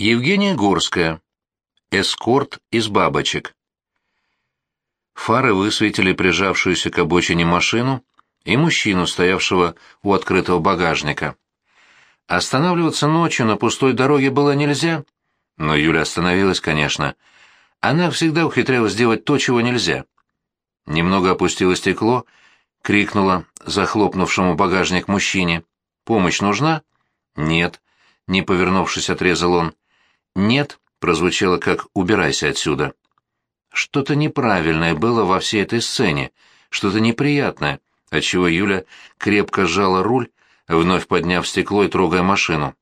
Евгения Горская. Эскорт из бабочек. Фары высветили прижавшуюся к обочине машину и мужчину, стоявшего у открытого багажника. Останавливаться ночью на пустой дороге было нельзя, но Юля остановилась, конечно. Она всегда ухитрялась делать то, чего нельзя. Немного опустила стекло, крикнула захлопнувшему багажник мужчине. «Помощь нужна?» «Нет», — не повернувшись, отрезал он. «Нет», — прозвучало как «убирайся отсюда». Что-то неправильное было во всей этой сцене, что-то неприятное, отчего Юля крепко сжала руль, вновь подняв стекло и трогая машину.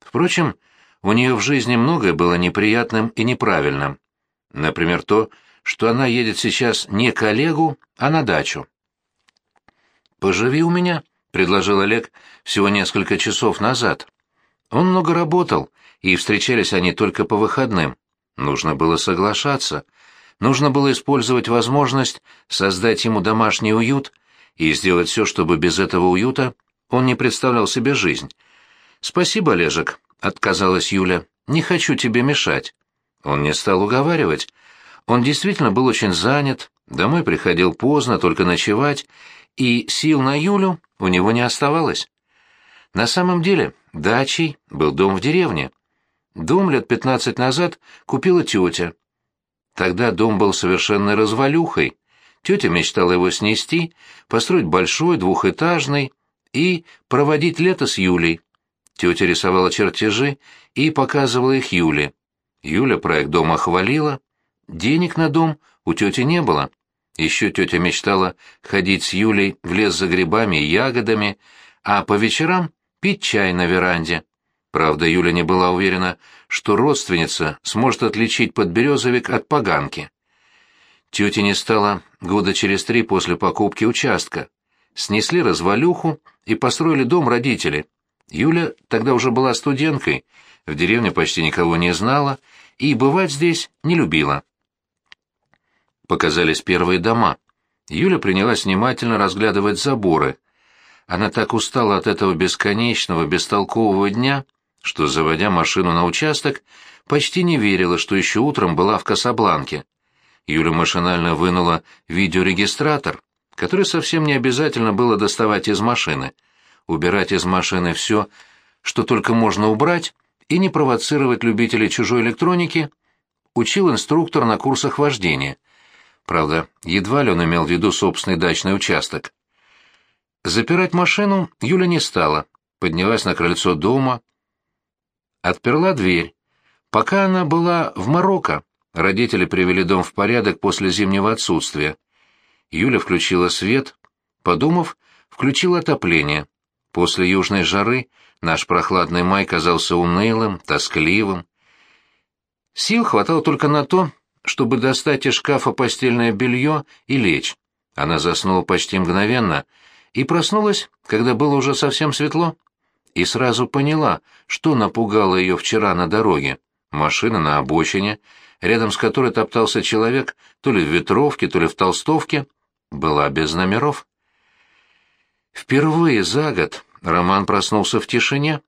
Впрочем, у нее в жизни многое было неприятным и неправильным. Например, то, что она едет сейчас не к Олегу, а на дачу. «Поживи у меня», — предложил Олег всего несколько часов назад. Он много работал, и встречались они только по выходным. Нужно было соглашаться. Нужно было использовать возможность создать ему домашний уют и сделать все, чтобы без этого уюта он не представлял себе жизнь. «Спасибо, Олежек», — отказалась Юля. «Не хочу тебе мешать». Он не стал уговаривать. Он действительно был очень занят, домой приходил поздно, только ночевать, и сил на Юлю у него не оставалось. На самом деле, дачей был дом в деревне. Дом лет пятнадцать назад купила тетя. Тогда дом был совершенно развалюхой. Тетя мечтала его снести, построить большой, двухэтажный и проводить лето с Юлей. Тетя рисовала чертежи и показывала их Юле. Юля проект дома хвалила. Денег на дом у тети не было. Еще тетя мечтала ходить с Юлей в лес за грибами и ягодами, а по вечерам пить чай на веранде. Правда, Юля не была уверена, что родственница сможет отличить подберезовик от поганки. Тетя не стала года через три после покупки участка. Снесли развалюху и построили дом родители. Юля тогда уже была студенткой, в деревне почти никого не знала и бывать здесь не любила. Показались первые дома. Юля принялась внимательно разглядывать заборы. Она так устала от этого бесконечного, бестолкового дня, что, заводя машину на участок, почти не верила, что еще утром была в Касабланке. Юля машинально вынула видеорегистратор, который совсем не обязательно было доставать из машины, убирать из машины все, что только можно убрать, и не провоцировать любителей чужой электроники, учил инструктор на курсах вождения. Правда, едва ли он имел в виду собственный дачный участок. Запирать машину Юля не стала, поднялась на крыльцо дома, отперла дверь. Пока она была в Марокко, родители привели дом в порядок после зимнего отсутствия. Юля включила свет, подумав, включила отопление. После южной жары наш прохладный май казался унылым, тоскливым. Сил хватало только на то, чтобы достать из шкафа постельное белье и лечь. Она заснула почти мгновенно и проснулась, когда было уже совсем светло и сразу поняла, что напугало ее вчера на дороге. Машина на обочине, рядом с которой топтался человек то ли в ветровке, то ли в толстовке, была без номеров. Впервые за год Роман проснулся в тишине.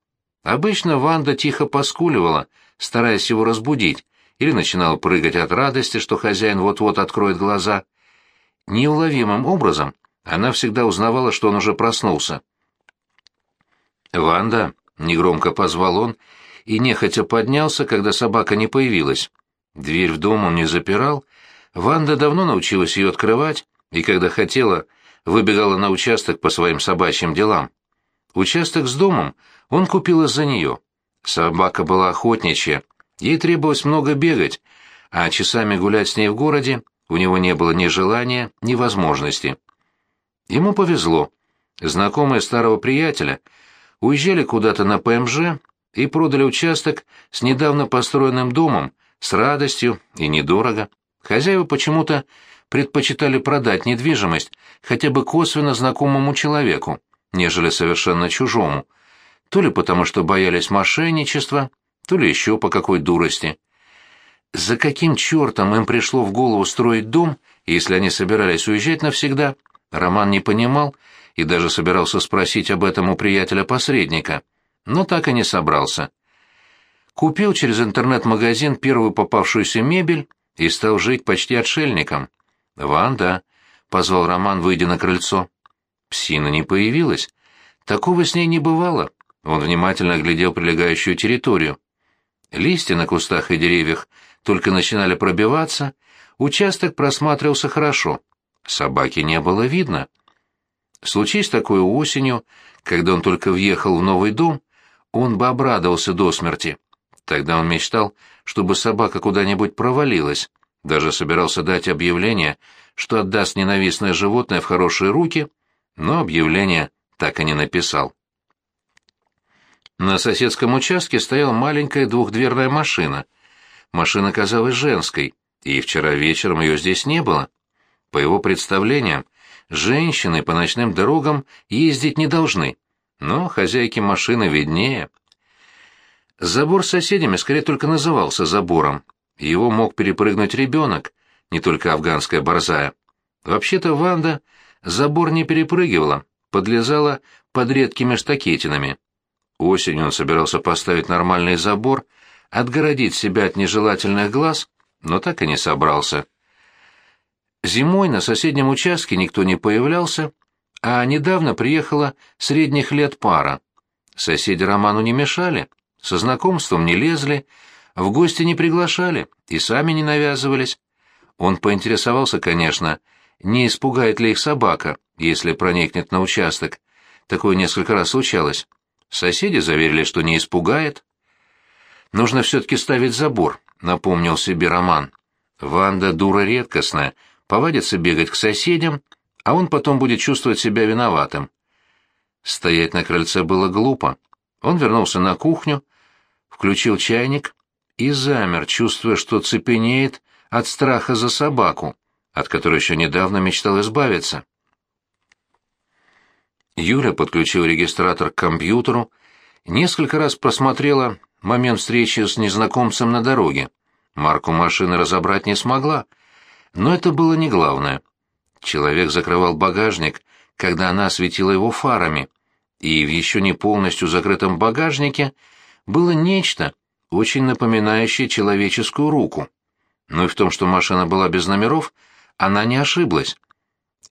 Обычно Ванда тихо поскуливала, стараясь его разбудить, или начинала прыгать от радости, что хозяин вот-вот откроет глаза. Неуловимым образом она всегда узнавала, что он уже проснулся. «Ванда!» — негромко позвал он и нехотя поднялся, когда собака не появилась. Дверь в дом он не запирал. Ванда давно научилась ее открывать, и когда хотела, выбегала на участок по своим собачьим делам. Участок с домом он купил из-за нее. Собака была охотничья, ей требовалось много бегать, а часами гулять с ней в городе у него не было ни желания, ни возможности. Ему повезло. Знакомые старого приятеля — уезжали куда-то на ПМЖ и продали участок с недавно построенным домом с радостью и недорого. Хозяева почему-то предпочитали продать недвижимость хотя бы косвенно знакомому человеку, нежели совершенно чужому, то ли потому, что боялись мошенничества, то ли еще по какой дурости. За каким чертом им пришло в голову строить дом, если они собирались уезжать навсегда, Роман не понимал и даже собирался спросить об этом у приятеля-посредника, но так и не собрался. Купил через интернет-магазин первую попавшуюся мебель и стал жить почти отшельником. «Ванда», — позвал Роман, выйдя на крыльцо. Псина не появилась. Такого с ней не бывало. Он внимательно оглядел прилегающую территорию. Листья на кустах и деревьях только начинали пробиваться, участок просматривался хорошо. Собаки не было видно. Случись такое осенью, когда он только въехал в новый дом, он бы обрадовался до смерти. Тогда он мечтал, чтобы собака куда-нибудь провалилась, даже собирался дать объявление, что отдаст ненавистное животное в хорошие руки, но объявление так и не написал. На соседском участке стояла маленькая двухдверная машина. Машина казалась женской, и вчера вечером ее здесь не было. По его представлениям, женщины по ночным дорогам ездить не должны, но хозяйке машины виднее. Забор с соседями скорее только назывался забором. Его мог перепрыгнуть ребенок, не только афганская борзая. Вообще-то Ванда забор не перепрыгивала, подлезала под редкими штакетинами. Осенью он собирался поставить нормальный забор, отгородить себя от нежелательных глаз, но так и не собрался. Зимой на соседнем участке никто не появлялся, а недавно приехала средних лет пара. Соседи Роману не мешали, со знакомством не лезли, в гости не приглашали и сами не навязывались. Он поинтересовался, конечно, не испугает ли их собака, если проникнет на участок. Такое несколько раз случалось. Соседи заверили, что не испугает. «Нужно все-таки ставить забор», — напомнил себе Роман. «Ванда дура редкостная, повадится бегать к соседям, а он потом будет чувствовать себя виноватым». Стоять на крыльце было глупо. Он вернулся на кухню, включил чайник и замер, чувствуя, что цепенеет от страха за собаку, от которой еще недавно мечтал избавиться. Юля подключила регистратор к компьютеру, несколько раз просмотрела момент встречи с незнакомцем на дороге. Марку машины разобрать не смогла, но это было не главное. Человек закрывал багажник, когда она осветила его фарами, и в еще не полностью закрытом багажнике было нечто, очень напоминающее человеческую руку. Но и в том, что машина была без номеров, она не ошиблась.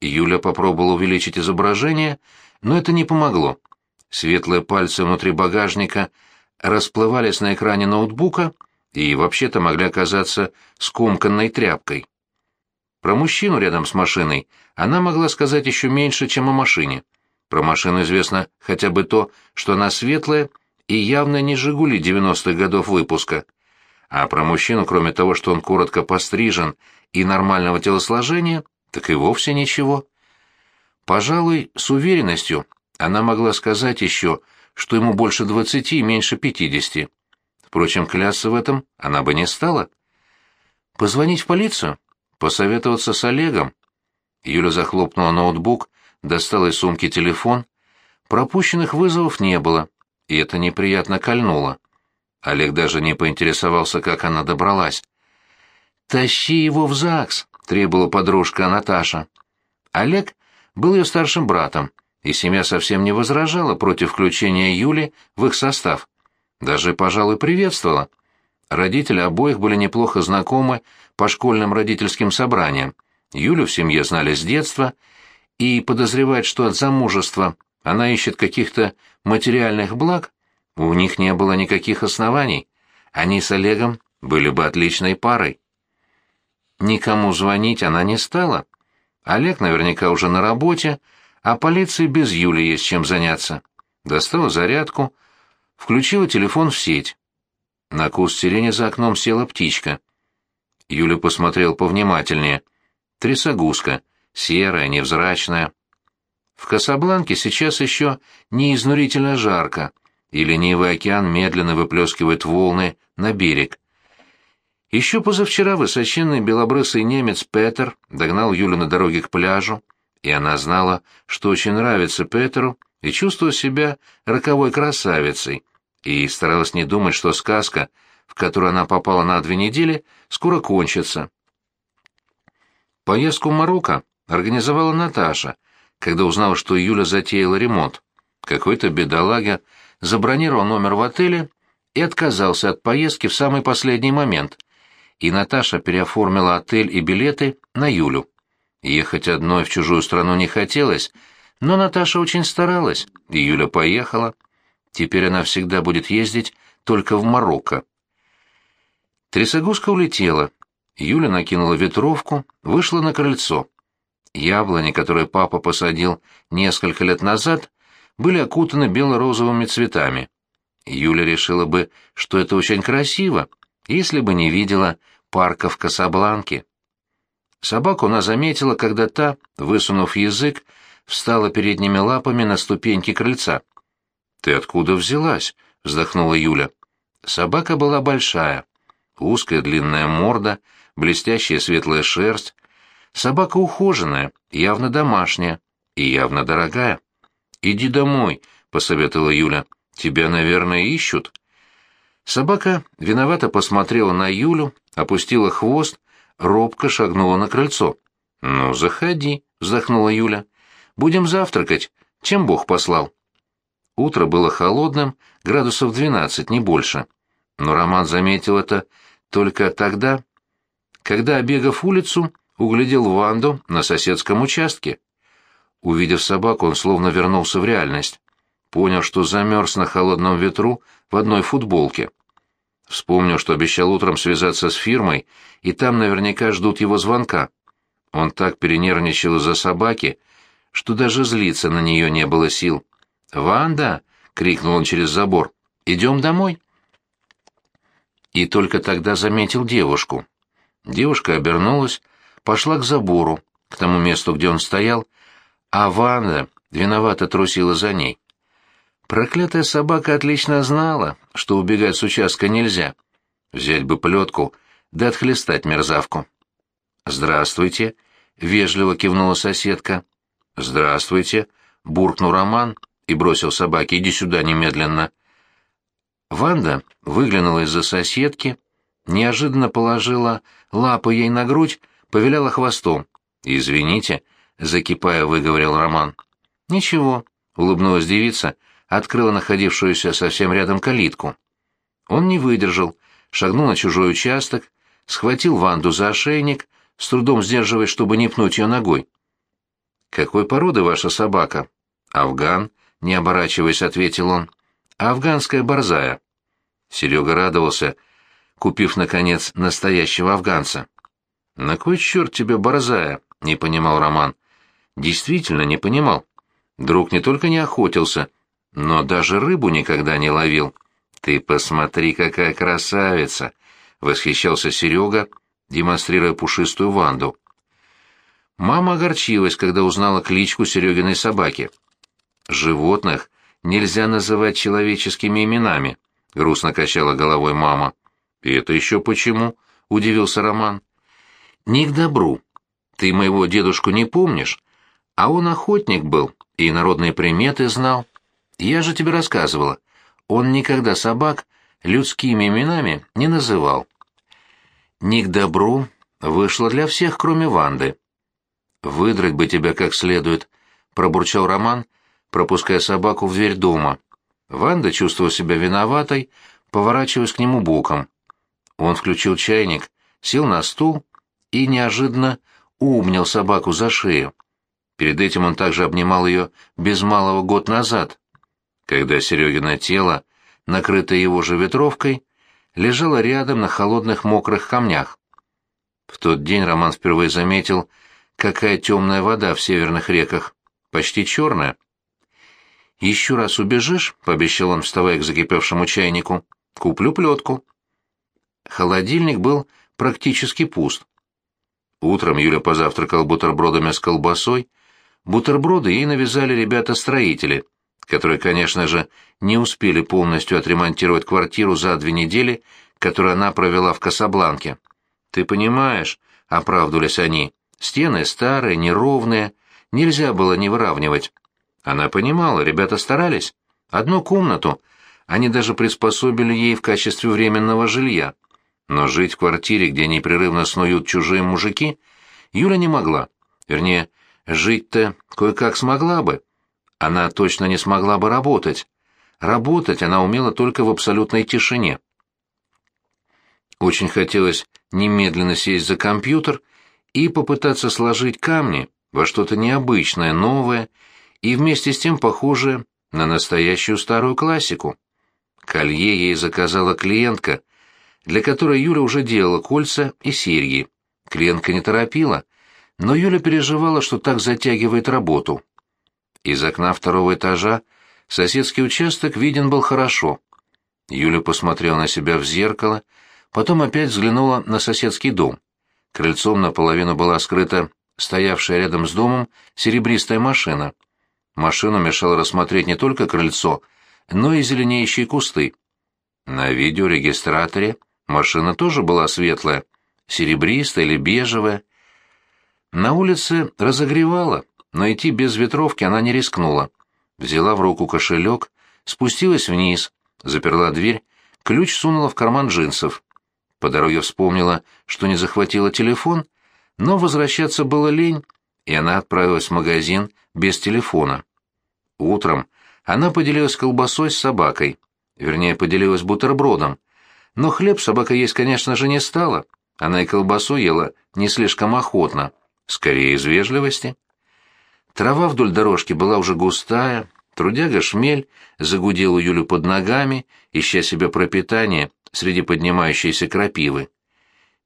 Юля попробовала увеличить изображение, но это не помогло. Светлые пальцы внутри багажника расплывались на экране ноутбука и вообще-то могли оказаться скомканной тряпкой. Про мужчину рядом с машиной она могла сказать еще меньше, чем о машине. Про машину известно хотя бы то, что она светлая и явно не «Жигули» 90-х годов выпуска. А про мужчину, кроме того, что он коротко пострижен и нормального телосложения, так и вовсе ничего. Пожалуй, с уверенностью она могла сказать еще, что ему больше двадцати и меньше пятидесяти. Впрочем, клясться в этом она бы не стала. Позвонить в полицию? Посоветоваться с Олегом? Юля захлопнула ноутбук, достала из сумки телефон. Пропущенных вызовов не было, и это неприятно кольнуло. Олег даже не поинтересовался, как она добралась. «Тащи его в ЗАГС!» — требовала подружка Наташа. Олег был ее старшим братом, и семья совсем не возражала против включения Юли в их состав. Даже, пожалуй, приветствовала. Родители обоих были неплохо знакомы по школьным родительским собраниям. Юлю в семье знали с детства, и подозревать, что от замужества она ищет каких-то материальных благ, у них не было никаких оснований. Они с Олегом были бы отличной парой. Никому звонить она не стала. Олег наверняка уже на работе, а полиции без Юли есть чем заняться. Достала зарядку, включила телефон в сеть. На куст сирени за окном села птичка. Юля посмотрел повнимательнее. Трясогузка, серая, невзрачная. В Касабланке сейчас еще не изнурительно жарко, и ленивый океан медленно выплескивает волны на берег. Еще позавчера высоченный белобрысый немец Петер догнал Юлю на дороге к пляжу, и она знала, что очень нравится Петеру, и чувствовала себя роковой красавицей, и старалась не думать, что сказка, в которую она попала на две недели, скоро кончится. Поездку в Марокко организовала Наташа, когда узнала, что Юля затеяла ремонт. Какой-то бедолага забронировал номер в отеле и отказался от поездки в самый последний момент. И Наташа переоформила отель и билеты на Юлю. Ехать одной в чужую страну не хотелось, но Наташа очень старалась, и Юля поехала. Теперь она всегда будет ездить только в Марокко. Трясогузка улетела. Юля накинула ветровку, вышла на крыльцо. Яблони, которые папа посадил несколько лет назад, были окутаны бело-розовыми цветами. Юля решила бы, что это очень красиво, если бы не видела парка в Касабланке. Собаку она заметила, когда та, высунув язык, встала передними лапами на ступеньки крыльца. «Ты откуда взялась?» — вздохнула Юля. Собака была большая. Узкая длинная морда, блестящая светлая шерсть. Собака ухоженная, явно домашняя и явно дорогая. «Иди домой», — посоветовала Юля. «Тебя, наверное, ищут». Собака виновато посмотрела на Юлю, опустила хвост, робко шагнула на крыльцо. «Ну, заходи», — вздохнула Юля. «Будем завтракать. Чем Бог послал?» Утро было холодным, градусов двенадцать, не больше. Но Роман заметил это только тогда, когда, обегав улицу, углядел Ванду на соседском участке. Увидев собаку, он словно вернулся в реальность. Понял, что замерз на холодном ветру в одной футболке. Вспомнил, что обещал утром связаться с фирмой, и там наверняка ждут его звонка. Он так перенервничал из-за собаки, что даже злиться на нее не было сил. «Ванда!» — крикнул он через забор. «Идем домой!» И только тогда заметил девушку. Девушка обернулась, пошла к забору, к тому месту, где он стоял, а Ванда виновато трусила за ней. Проклятая собака отлично знала, что убегать с участка нельзя. Взять бы плетку, да отхлестать мерзавку. «Здравствуйте», — вежливо кивнула соседка. «Здравствуйте», — буркнул Роман и бросил собаке, «иди сюда немедленно». Ванда выглянула из-за соседки, неожиданно положила лапы ей на грудь, повиляла хвостом. «Извините», — закипая, выговорил Роман. «Ничего», — улыбнулась девица, открыла находившуюся совсем рядом калитку. Он не выдержал, шагнул на чужой участок, схватил Ванду за ошейник, с трудом сдерживая, чтобы не пнуть ее ногой. «Какой породы ваша собака?» «Афган», — не оборачиваясь, ответил он. «Афганская борзая». Серега радовался, купив, наконец, настоящего афганца. «На кой черт тебе борзая?» — не понимал Роман. Действительно не понимал. Друг не только не охотился, но даже рыбу никогда не ловил. «Ты посмотри, какая красавица!» — восхищался Серега, демонстрируя пушистую Ванду. Мама огорчилась, когда узнала кличку Серегиной собаки. «Животных нельзя называть человеческими именами», — грустно качала головой мама. «И это еще почему?» — удивился Роман. «Не к добру. Ты моего дедушку не помнишь? А он охотник был и народные приметы знал. Я же тебе рассказывала. Он никогда собак людскими именами не называл. Не к добру вышло для всех, кроме Ванды. «Выдрать бы тебя как следует», — пробурчал Роман, пропуская собаку в дверь дома. Ванда чувствовала себя виноватой, поворачиваясь к нему боком. Он включил чайник, сел на стул и неожиданно умнял собаку за шею. Перед этим он также обнимал ее без малого год назад когда Серегина тело, накрытое его же ветровкой, лежало рядом на холодных мокрых камнях. В тот день Роман впервые заметил, какая темная вода в северных реках, почти черная. «Еще раз убежишь», — пообещал он, вставая к закипевшему чайнику, — «куплю плетку». Холодильник был практически пуст. Утром Юля позавтракала бутербродами с колбасой. Бутерброды ей навязали ребята-строители — которые, конечно же, не успели полностью отремонтировать квартиру за две недели, которые она провела в Касабланке. «Ты понимаешь», — оправдывались они, — «стены старые, неровные, нельзя было не выравнивать». Она понимала, ребята старались. Одну комнату они даже приспособили ей в качестве временного жилья. Но жить в квартире, где непрерывно снуют чужие мужики, Юля не могла. Вернее, жить-то кое-как смогла бы, она точно не смогла бы работать. работать она умела только в абсолютной тишине. Очень хотелось немедленно сесть за компьютер и попытаться сложить камни во что-то необычное, новое и вместе с тем похожее на настоящую старую классику. Колье ей заказала клиентка, для которой Юля уже делала кольца и серьги. Клиентка не торопила, но Юля переживала, что так затягивает работу. Из окна второго этажа соседский участок виден был хорошо. Юля посмотрела на себя в зеркало, потом опять взглянула на соседский дом. Крыльцом наполовину была скрыта стоявшая рядом с домом серебристая машина. Машину мешало рассмотреть не только крыльцо, но и зеленеющие кусты. На видеорегистраторе машина тоже была светлая, серебристая или бежевая. На улице разогревала, но идти без ветровки она не рискнула. Взяла в руку кошелек, спустилась вниз, заперла дверь, ключ сунула в карман джинсов. По дороге вспомнила, что не захватила телефон, но возвращаться было лень, и она отправилась в магазин без телефона. Утром она поделилась колбасой с собакой, вернее, поделилась бутербродом, но хлеб собака есть, конечно же, не стала, она и колбасу ела не слишком охотно, скорее из вежливости. Трава вдоль дорожки была уже густая, трудяга шмель загудел у Юлю под ногами, ища себе пропитание среди поднимающейся крапивы.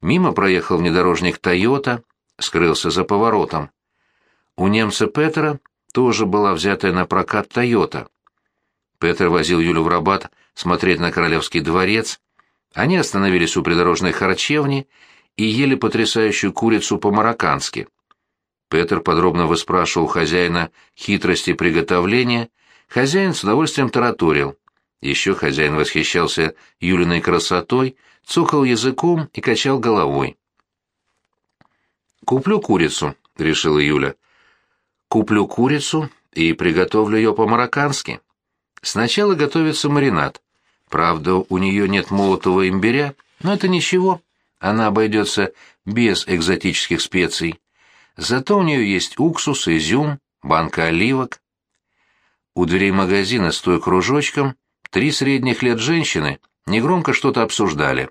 Мимо проехал внедорожник «Тойота», скрылся за поворотом. У немца Петера тоже была взятая на прокат «Тойота». Петер возил Юлю в Рабат смотреть на Королевский дворец. Они остановились у придорожной харчевни и ели потрясающую курицу по-мароккански. Петр подробно выспрашивал хозяина хитрости приготовления, хозяин с удовольствием тараторил. Еще хозяин восхищался Юлиной красотой, цокал языком и качал головой. «Куплю курицу», — решила Юля. «Куплю курицу и приготовлю ее по-мароккански. Сначала готовится маринад. Правда, у нее нет молотого имбиря, но это ничего, она обойдется без экзотических специй. Зато у нее есть уксус, изюм, банка оливок. У дверей магазина, стоя кружочком, три средних лет женщины негромко что-то обсуждали.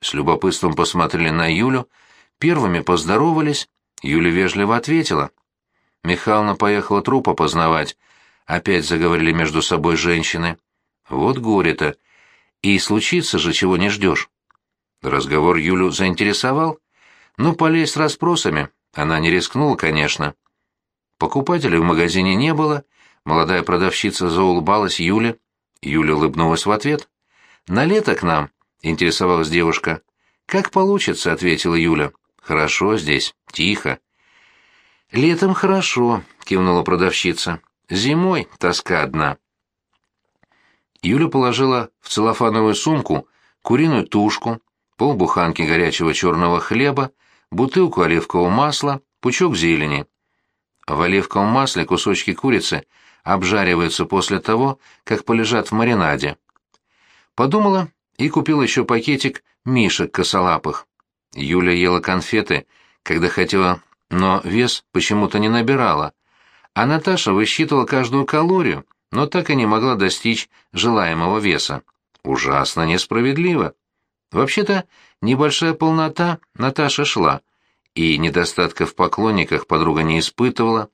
С любопытством посмотрели на Юлю, первыми поздоровались, Юля вежливо ответила. Михайловна поехала труп опознавать, опять заговорили между собой женщины. Вот горе-то. И случится же, чего не ждешь. Разговор Юлю заинтересовал, но полезть с расспросами она не рискнула, конечно. Покупателей в магазине не было, молодая продавщица заулыбалась Юле. Юля улыбнулась в ответ. «На лето к нам», — интересовалась девушка. «Как получится», — ответила Юля. «Хорошо здесь, тихо». «Летом хорошо», — кивнула продавщица. «Зимой тоска одна». Юля положила в целлофановую сумку куриную тушку, полбуханки горячего черного хлеба, бутылку оливкового масла, пучок зелени. В оливковом масле кусочки курицы обжариваются после того, как полежат в маринаде. Подумала и купила еще пакетик мишек косолапых. Юля ела конфеты, когда хотела, но вес почему-то не набирала. А Наташа высчитывала каждую калорию, но так и не могла достичь желаемого веса. Ужасно несправедливо. Вообще-то, небольшая полнота Наташа шла, и недостатка в поклонниках подруга не испытывала,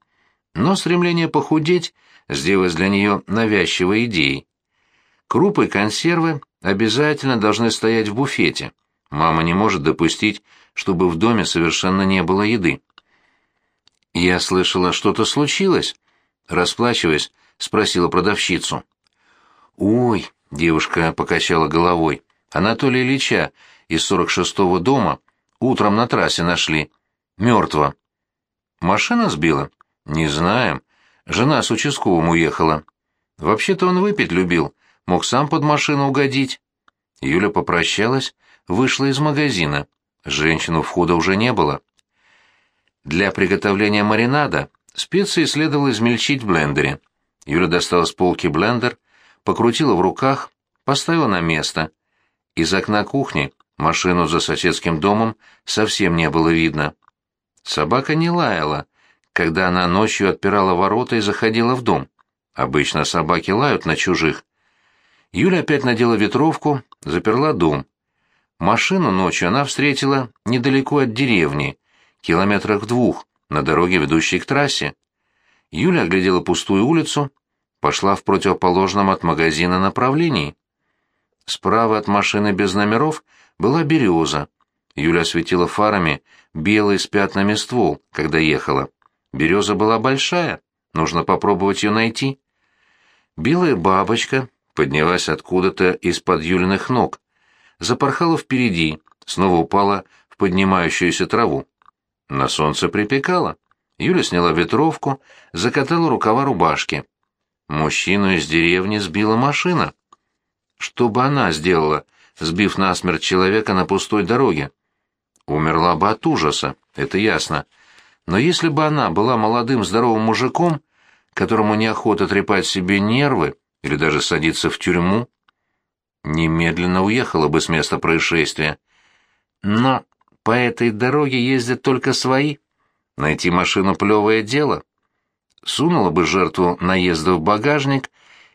но стремление похудеть сделалось для нее навязчивой идеей. Крупы и консервы обязательно должны стоять в буфете. Мама не может допустить, чтобы в доме совершенно не было еды. «Я слышала, что-то случилось?» Расплачиваясь, спросила продавщицу. «Ой», — девушка покачала головой, Анатолия Ильича из 46-го дома утром на трассе нашли. Мертво. Машина сбила? Не знаем. Жена с участковым уехала. Вообще-то он выпить любил, мог сам под машину угодить. Юля попрощалась, вышла из магазина. Женщину входа уже не было. Для приготовления маринада специи следовало измельчить в блендере. Юля достала с полки блендер, покрутила в руках, поставила на место — из окна кухни машину за соседским домом совсем не было видно. Собака не лаяла, когда она ночью отпирала ворота и заходила в дом. Обычно собаки лают на чужих. Юля опять надела ветровку, заперла дом. Машину ночью она встретила недалеко от деревни, километрах двух, на дороге, ведущей к трассе. Юля оглядела пустую улицу, пошла в противоположном от магазина направлении. Справа от машины без номеров была береза. Юля осветила фарами белый с пятнами ствол, когда ехала. Береза была большая, нужно попробовать ее найти. Белая бабочка поднялась откуда-то из-под Юлиных ног, запорхала впереди, снова упала в поднимающуюся траву. На солнце припекало. Юля сняла ветровку, закатала рукава рубашки. Мужчину из деревни сбила машина. Что бы она сделала, сбив насмерть человека на пустой дороге? Умерла бы от ужаса, это ясно. Но если бы она была молодым здоровым мужиком, которому неохота трепать себе нервы или даже садиться в тюрьму, немедленно уехала бы с места происшествия. Но по этой дороге ездят только свои. Найти машину — плевое дело. Сунула бы жертву наезда в багажник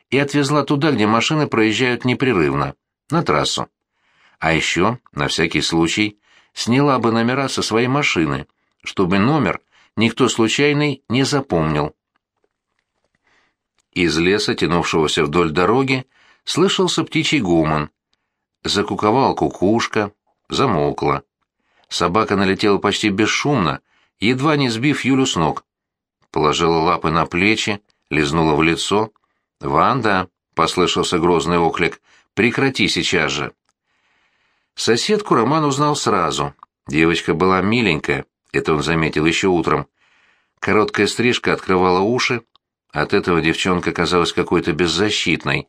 и отвезла туда, где машины проезжают непрерывно, на трассу. А еще, на всякий случай, сняла бы номера со своей машины, чтобы номер никто случайный не запомнил. Из леса, тянувшегося вдоль дороги, слышался птичий гуман. Закуковала кукушка, замолкла. Собака налетела почти бесшумно, едва не сбив Юлю с ног. Положила лапы на плечи, лизнула в лицо. «Ванда!» — послышался грозный оклик. «Прекрати сейчас же!» Соседку Роман узнал сразу. Девочка была миленькая, это он заметил еще утром. Короткая стрижка открывала уши, от этого девчонка казалась какой-то беззащитной.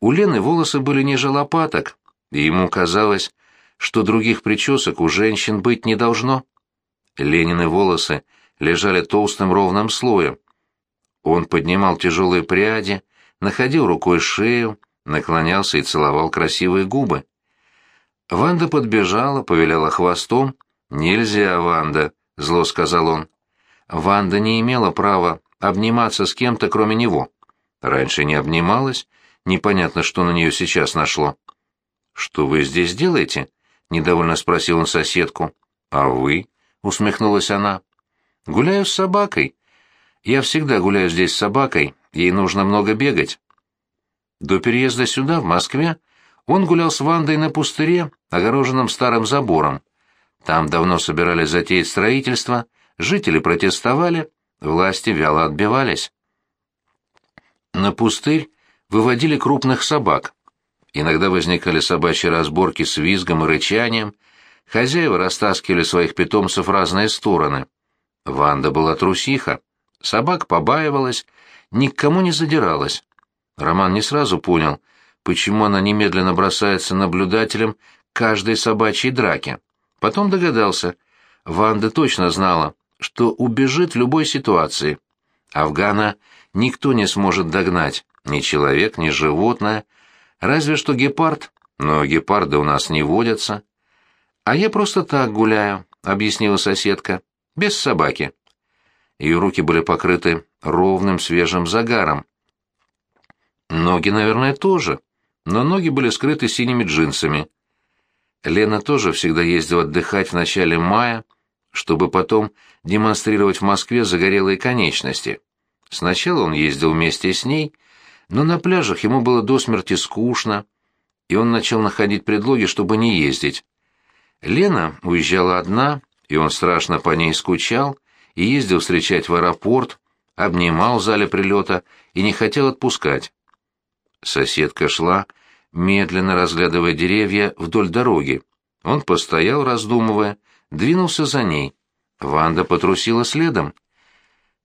У Лены волосы были ниже лопаток, и ему казалось, что других причесок у женщин быть не должно. Ленины волосы лежали толстым ровным слоем. Он поднимал тяжелые пряди, находил рукой шею, наклонялся и целовал красивые губы. Ванда подбежала, повиляла хвостом. «Нельзя, Ванда», — зло сказал он. Ванда не имела права обниматься с кем-то, кроме него. Раньше не обнималась, непонятно, что на нее сейчас нашло. «Что вы здесь делаете?» — недовольно спросил он соседку. «А вы?» — усмехнулась она. «Гуляю с собакой. Я всегда гуляю здесь с собакой, ей нужно много бегать». До переезда сюда, в Москве, он гулял с Вандой на пустыре, огороженном старым забором. Там давно собирались затеять строительство, жители протестовали, власти вяло отбивались. На пустырь выводили крупных собак. Иногда возникали собачьи разборки с визгом и рычанием, хозяева растаскивали своих питомцев в разные стороны. Ванда была трусиха, собак побаивалась, ни к кому не задиралась. Роман не сразу понял — почему она немедленно бросается наблюдателем каждой собачьей драки. Потом догадался. Ванда точно знала, что убежит в любой ситуации. Афгана никто не сможет догнать, ни человек, ни животное, разве что гепард, но гепарды у нас не водятся. А я просто так гуляю, объяснила соседка, без собаки. Ее руки были покрыты ровным свежим загаром. Ноги, наверное, тоже но ноги были скрыты синими джинсами. Лена тоже всегда ездила отдыхать в начале мая, чтобы потом демонстрировать в Москве загорелые конечности. Сначала он ездил вместе с ней, но на пляжах ему было до смерти скучно, и он начал находить предлоги, чтобы не ездить. Лена уезжала одна, и он страшно по ней скучал, и ездил встречать в аэропорт, обнимал в зале прилета и не хотел отпускать. Соседка шла, медленно разглядывая деревья вдоль дороги. Он постоял, раздумывая, двинулся за ней. Ванда потрусила следом.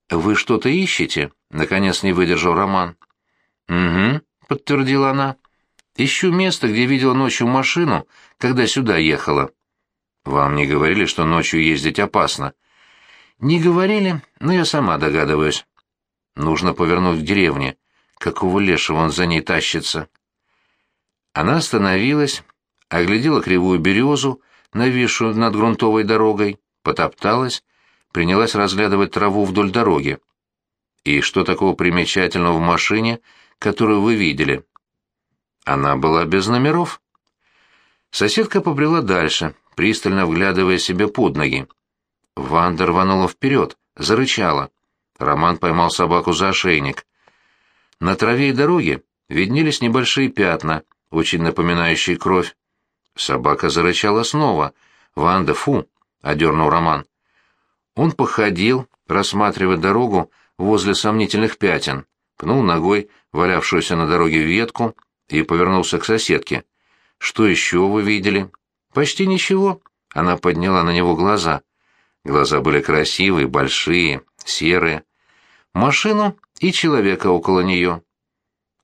«Вы что-то ищете?» — наконец не выдержал Роман. «Угу», — подтвердила она. «Ищу место, где видела ночью машину, когда сюда ехала». «Вам не говорили, что ночью ездить опасно?» «Не говорили, но я сама догадываюсь. Нужно повернуть к деревне. Какого лешего он за ней тащится? Она остановилась, оглядела кривую березу, нависшую над грунтовой дорогой, потопталась, принялась разглядывать траву вдоль дороги. «И что такого примечательного в машине, которую вы видели?» Она была без номеров. Соседка побрела дальше, пристально вглядывая себе под ноги. Ванда рванула вперед, зарычала. Роман поймал собаку за ошейник. На траве и дороге виднелись небольшие пятна, очень напоминающие кровь. Собака зарычала снова. «Ванда, фу!» — одернул Роман. Он походил, рассматривая дорогу возле сомнительных пятен, пнул ногой валявшуюся на дороге ветку и повернулся к соседке. «Что еще вы видели?» «Почти ничего». Она подняла на него глаза. Глаза были красивые, большие, серые. Машину и человека около нее.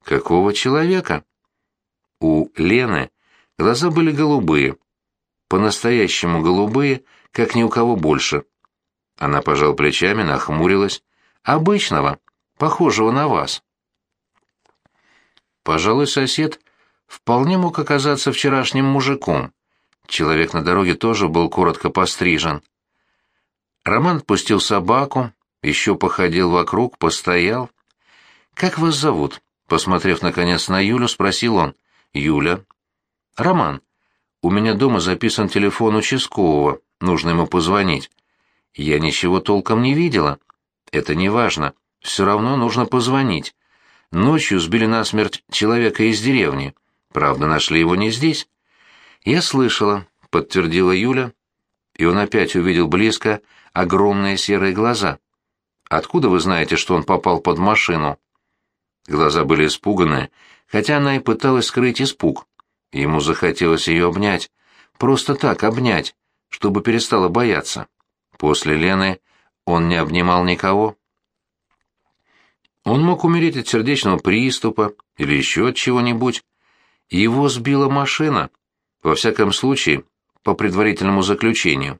Какого человека? У Лены глаза были голубые. По-настоящему голубые, как ни у кого больше. Она пожала плечами, нахмурилась. Обычного, похожего на вас. Пожалуй, сосед вполне мог оказаться вчерашним мужиком. Человек на дороге тоже был коротко пострижен. Роман отпустил собаку, еще походил вокруг, постоял. «Как вас зовут?» Посмотрев, наконец, на Юлю, спросил он. «Юля?» «Роман, у меня дома записан телефон участкового, нужно ему позвонить. Я ничего толком не видела. Это не важно, все равно нужно позвонить. Ночью сбили насмерть человека из деревни. Правда, нашли его не здесь. Я слышала, подтвердила Юля, и он опять увидел близко огромные серые глаза. Откуда вы знаете, что он попал под машину? Глаза были испуганные, хотя она и пыталась скрыть испуг. Ему захотелось ее обнять, просто так обнять, чтобы перестала бояться. После Лены он не обнимал никого. Он мог умереть от сердечного приступа или еще от чего-нибудь. Его сбила машина, во всяком случае, по предварительному заключению.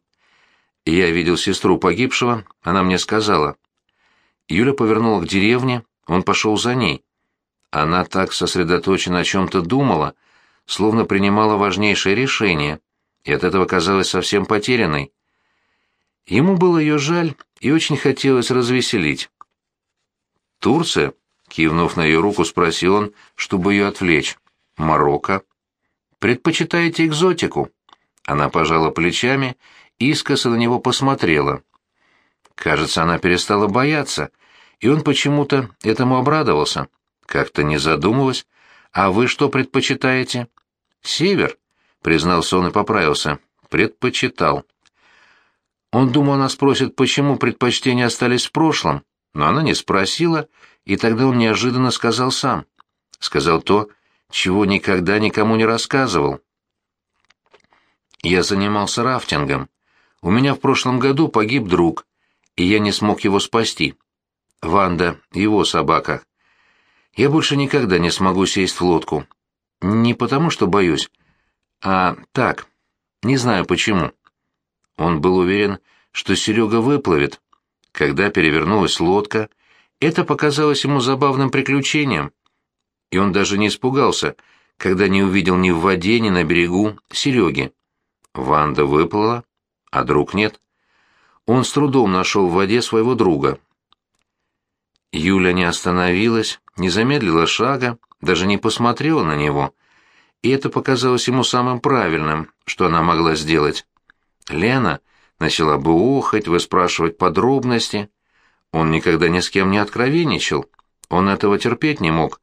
Я видел сестру погибшего, она мне сказала. Юля повернула к деревне, он пошел за ней. Она так сосредоточенно о чем-то думала, словно принимала важнейшее решение, и от этого казалась совсем потерянной. Ему было ее жаль и очень хотелось развеселить. «Турция?» — кивнув на ее руку, спросил он, чтобы ее отвлечь. «Марокко?» «Предпочитаете экзотику?» Она пожала плечами искоса на него посмотрела. Кажется, она перестала бояться, и он почему-то этому обрадовался. Как-то не задумываясь. «А вы что предпочитаете?» «Север», — признался он и поправился. «Предпочитал». Он думал, она спросит, почему предпочтения остались в прошлом, но она не спросила, и тогда он неожиданно сказал сам. Сказал то, чего никогда никому не рассказывал. Я занимался рафтингом. У меня в прошлом году погиб друг, и я не смог его спасти. Ванда, его собака. Я больше никогда не смогу сесть в лодку. Не потому, что боюсь, а так, не знаю почему. Он был уверен, что Серега выплывет, когда перевернулась лодка, это показалось ему забавным приключением, и он даже не испугался, когда не увидел ни в воде, ни на берегу Сереги. Ванда выплыла, а друг нет. Он с трудом нашел в воде своего друга. Юля не остановилась, не замедлила шага, даже не посмотрела на него, и это показалось ему самым правильным, что она могла сделать. Лена начала бы охать, выспрашивать подробности. Он никогда ни с кем не откровенничал, он этого терпеть не мог,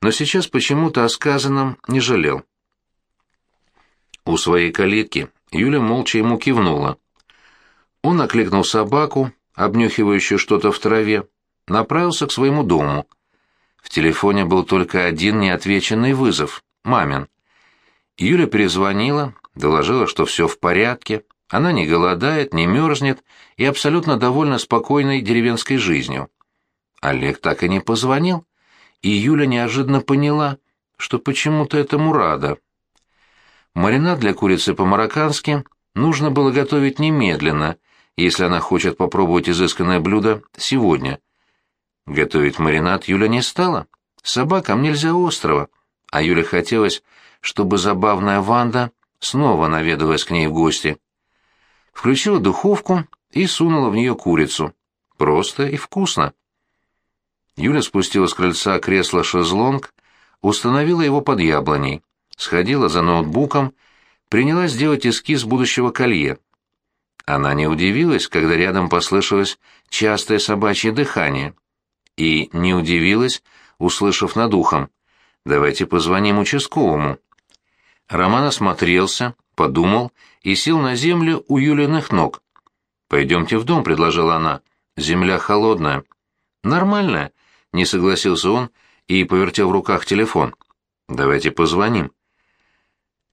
но сейчас почему-то о сказанном не жалел. У своей калитки Юля молча ему кивнула. Он окликнул собаку, обнюхивающую что-то в траве, направился к своему дому. В телефоне был только один неотвеченный вызов — мамин. Юля перезвонила, доложила, что все в порядке, она не голодает, не мерзнет и абсолютно довольна спокойной деревенской жизнью. Олег так и не позвонил, и Юля неожиданно поняла, что почему-то этому рада. Маринад для курицы по-мароккански нужно было готовить немедленно, если она хочет попробовать изысканное блюдо сегодня. Готовить маринад Юля не стала. Собакам нельзя острова, а Юле хотелось, чтобы забавная Ванда снова наведалась к ней в гости включила духовку и сунула в нее курицу. Просто и вкусно. Юля спустила с крыльца кресло-шезлонг, установила его под яблоней, сходила за ноутбуком, принялась делать эскиз будущего колье. Она не удивилась, когда рядом послышалось частое собачье дыхание, и не удивилась, услышав над ухом «Давайте позвоним участковому». Роман осмотрелся, подумал и сел на землю у Юлиных ног. «Пойдемте в дом», — предложила она. «Земля холодная». «Нормальная», — не согласился он и повертел в руках телефон. «Давайте позвоним».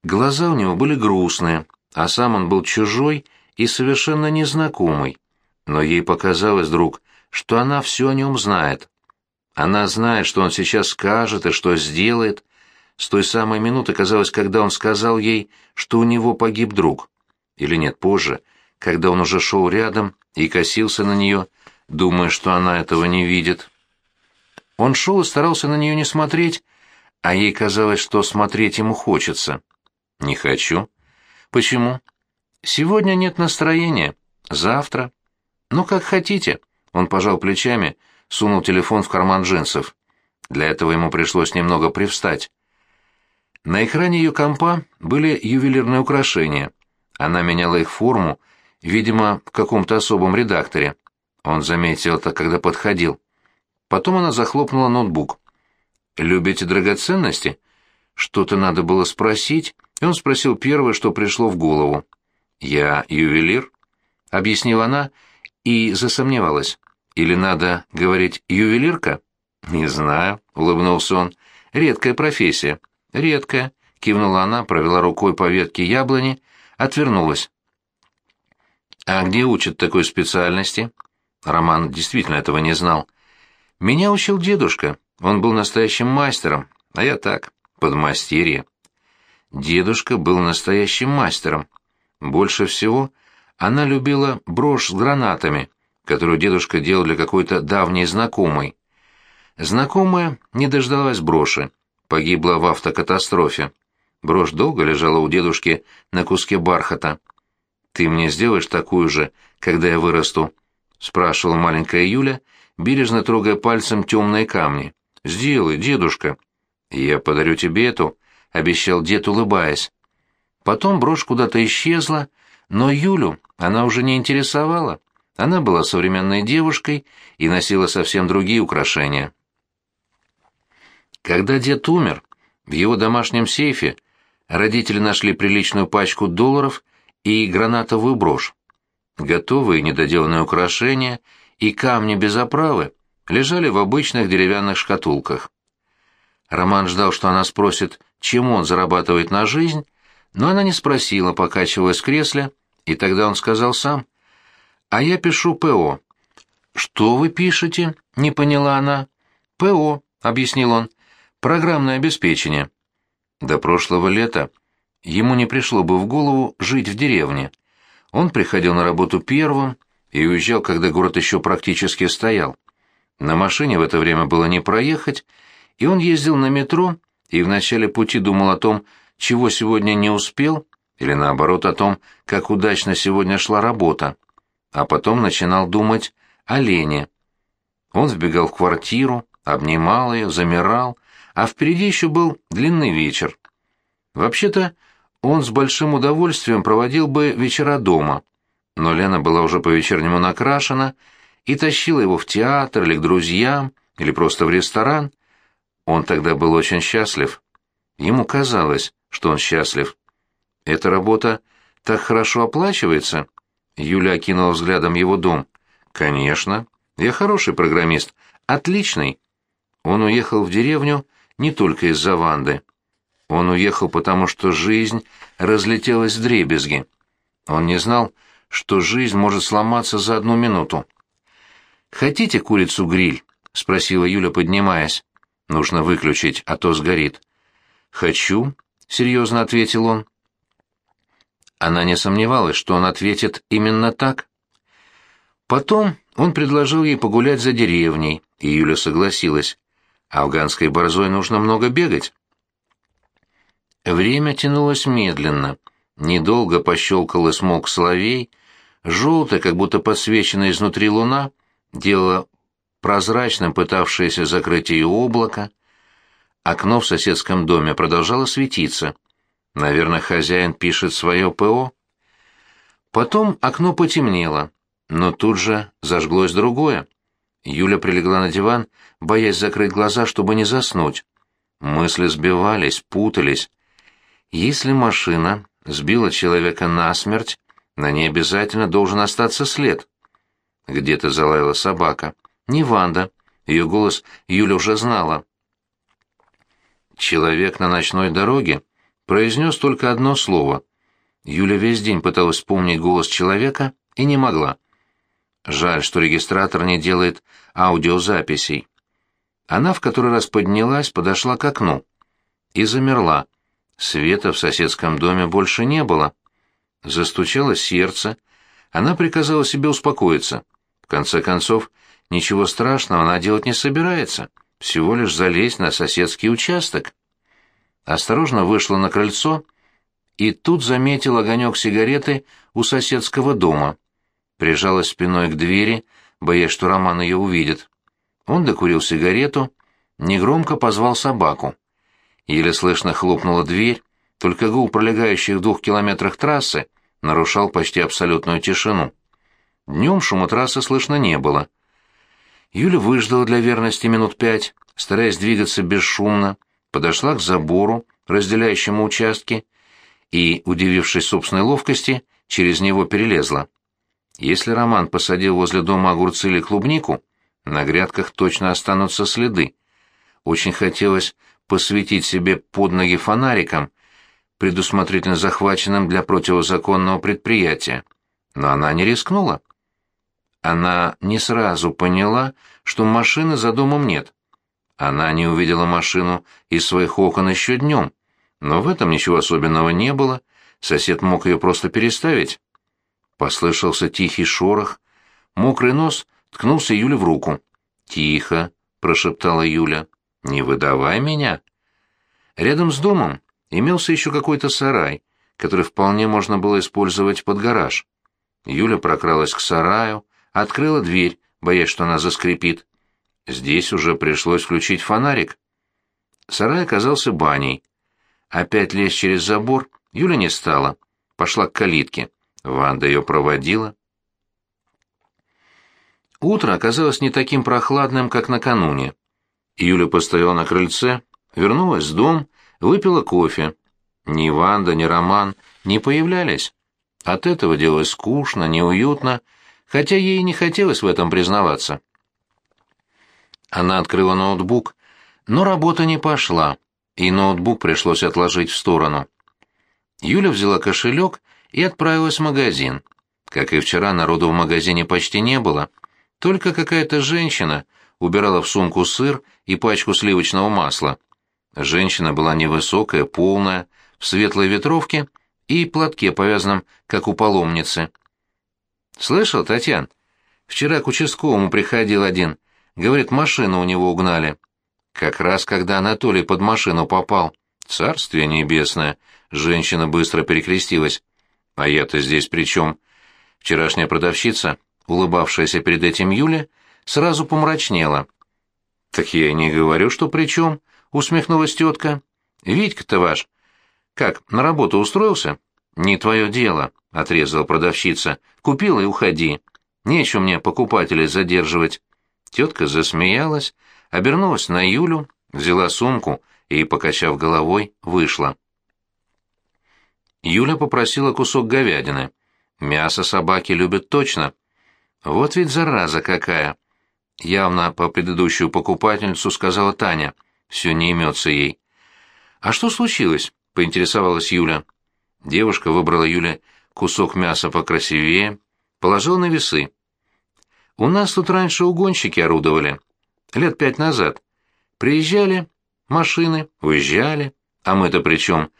Глаза у него были грустные, а сам он был чужой и совершенно незнакомый. Но ей показалось вдруг, что она все о нем знает. Она знает, что он сейчас скажет и что сделает. С той самой минуты казалось, когда он сказал ей, что у него погиб друг. Или нет, позже, когда он уже шел рядом и косился на нее, думая, что она этого не видит. Он шел и старался на нее не смотреть, а ей казалось, что смотреть ему хочется. «Не хочу». «Почему?» «Сегодня нет настроения. Завтра». «Ну, как хотите». Он пожал плечами, сунул телефон в карман джинсов. Для этого ему пришлось немного привстать. На экране ее компа были ювелирные украшения. Она меняла их форму, видимо, в каком-то особом редакторе. Он заметил это, когда подходил. Потом она захлопнула ноутбук. «Любите драгоценности?» Что-то надо было спросить, и он спросил первое, что пришло в голову. «Я ювелир?» — объяснила она и засомневалась. «Или надо говорить ювелирка?» «Не знаю», — улыбнулся он. «Редкая профессия». «Редкая», — кивнула она, провела рукой по ветке яблони, отвернулась. «А где учат такой специальности?» Роман действительно этого не знал. «Меня учил дедушка. Он был настоящим мастером, а я так, подмастерье». Дедушка был настоящим мастером. Больше всего она любила брошь с гранатами, которую дедушка делал для какой-то давней знакомой. Знакомая не дождалась броши, погибла в автокатастрофе. Брошь долго лежала у дедушки на куске бархата. «Ты мне сделаешь такую же, когда я вырасту?» — спрашивала маленькая Юля, бережно трогая пальцем темные камни. «Сделай, дедушка». «Я подарю тебе эту», — обещал дед, улыбаясь. Потом брошь куда-то исчезла, но Юлю она уже не интересовала. Она была современной девушкой и носила совсем другие украшения. Когда дед умер, в его домашнем сейфе родители нашли приличную пачку долларов и гранатовую брошь. Готовые недоделанные украшения и камни без оправы лежали в обычных деревянных шкатулках. Роман ждал, что она спросит, чем он зарабатывает на жизнь, но она не спросила, покачиваясь в кресле, и тогда он сказал сам. «А я пишу ПО». «Что вы пишете?» — не поняла она. «ПО», — объяснил он, — «программное обеспечение». До прошлого лета ему не пришло бы в голову жить в деревне. Он приходил на работу первым и уезжал, когда город еще практически стоял. На машине в это время было не проехать, и он ездил на метро и в начале пути думал о том, чего сегодня не успел, или наоборот о том, как удачно сегодня шла работа, а потом начинал думать о Лене. Он вбегал в квартиру, обнимал ее, замирал, а впереди еще был длинный вечер. Вообще-то он с большим удовольствием проводил бы вечера дома, но Лена была уже по-вечернему накрашена и тащила его в театр или к друзьям, или просто в ресторан, он тогда был очень счастлив. Ему казалось, что он счастлив. Эта работа так хорошо оплачивается? Юля окинула взглядом его дом. Конечно. Я хороший программист. Отличный. Он уехал в деревню не только из-за Ванды. Он уехал потому, что жизнь разлетелась в дребезги. Он не знал, что жизнь может сломаться за одну минуту. «Хотите курицу-гриль?» — спросила Юля, поднимаясь. Нужно выключить, а то сгорит. «Хочу», — серьезно ответил он. Она не сомневалась, что он ответит именно так. Потом он предложил ей погулять за деревней, и Юля согласилась. Афганской борзой нужно много бегать. Время тянулось медленно. Недолго пощелкал и смолк соловей. Желтая, как будто подсвеченная изнутри луна, делала прозрачным пытавшееся закрыть ее облако. Окно в соседском доме продолжало светиться. Наверное, хозяин пишет свое ПО. Потом окно потемнело, но тут же зажглось другое. Юля прилегла на диван, боясь закрыть глаза, чтобы не заснуть. Мысли сбивались, путались. Если машина сбила человека насмерть, на ней обязательно должен остаться след. Где-то залаяла собака. Не Ванда. Ее голос Юля уже знала. Человек на ночной дороге произнес только одно слово. Юля весь день пыталась вспомнить голос человека и не могла. Жаль, что регистратор не делает аудиозаписей. Она в который раз поднялась, подошла к окну и замерла. Света в соседском доме больше не было. Застучало сердце. Она приказала себе успокоиться. В конце концов, ничего страшного она делать не собирается. Всего лишь залезть на соседский участок. Осторожно вышла на крыльцо и тут заметил огонек сигареты у соседского дома. Прижалась спиной к двери, боясь, что Роман ее увидит. Он докурил сигарету, негромко позвал собаку. Еле слышно хлопнула дверь, только гул пролегающих в двух километрах трассы нарушал почти абсолютную тишину. Днем шума трассы слышно не было. Юля выждала для верности минут пять, стараясь двигаться бесшумно, подошла к забору, разделяющему участки, и, удивившись собственной ловкости, через него перелезла. Если Роман посадил возле дома огурцы или клубнику, на грядках точно останутся следы. Очень хотелось посветить себе под ноги фонариком, предусмотрительно захваченным для противозаконного предприятия. Но она не рискнула. Она не сразу поняла, что машины за домом нет. Она не увидела машину из своих окон еще днем, но в этом ничего особенного не было, сосед мог ее просто переставить. Послышался тихий шорох, мокрый нос ткнулся Юле в руку. «Тихо», — прошептала Юля, — «не выдавай меня». Рядом с домом имелся еще какой-то сарай, который вполне можно было использовать под гараж. Юля прокралась к сараю, открыла дверь, боясь, что она заскрипит. Здесь уже пришлось включить фонарик. Сарай оказался баней. Опять лезть через забор Юля не стала. Пошла к калитке. Ванда ее проводила. Утро оказалось не таким прохладным, как накануне. Юля постояла на крыльце, вернулась в дом, выпила кофе. Ни Ванда, ни Роман не появлялись. От этого делалось скучно, неуютно, хотя ей не хотелось в этом признаваться. Она открыла ноутбук, но работа не пошла, и ноутбук пришлось отложить в сторону. Юля взяла кошелек и отправилась в магазин. Как и вчера, народу в магазине почти не было — только какая-то женщина убирала в сумку сыр и пачку сливочного масла. Женщина была невысокая, полная, в светлой ветровке и платке, повязанном, как у паломницы. «Слышал, Татьян? Вчера к участковому приходил один. Говорит, машину у него угнали. Как раз, когда Анатолий под машину попал. Царствие небесное!» Женщина быстро перекрестилась. «А я-то здесь при чем?» Вчерашняя продавщица улыбавшаяся перед этим Юля, сразу помрачнела. «Так я и не говорю, что при чем», — усмехнулась тетка. «Витька-то ваш. Как, на работу устроился?» «Не твое дело», — отрезала продавщица. «Купил и уходи. Нечего мне покупателей задерживать». Тетка засмеялась, обернулась на Юлю, взяла сумку и, покачав головой, вышла. Юля попросила кусок говядины. Мясо собаки любят точно. Вот ведь зараза какая! Явно по предыдущую покупательницу сказала Таня. Все не имется ей. А что случилось? Поинтересовалась Юля. Девушка выбрала Юле кусок мяса покрасивее, положила на весы. У нас тут раньше угонщики орудовали. Лет пять назад. Приезжали, машины, уезжали. А мы-то при чем?